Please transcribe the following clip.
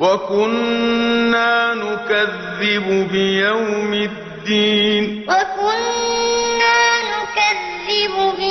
وَكُنَّا نُكَذِّبُ بِيَوْمِ الدِّينِ وَكُنَّا نُكَذِّبُ بِيَوْمِ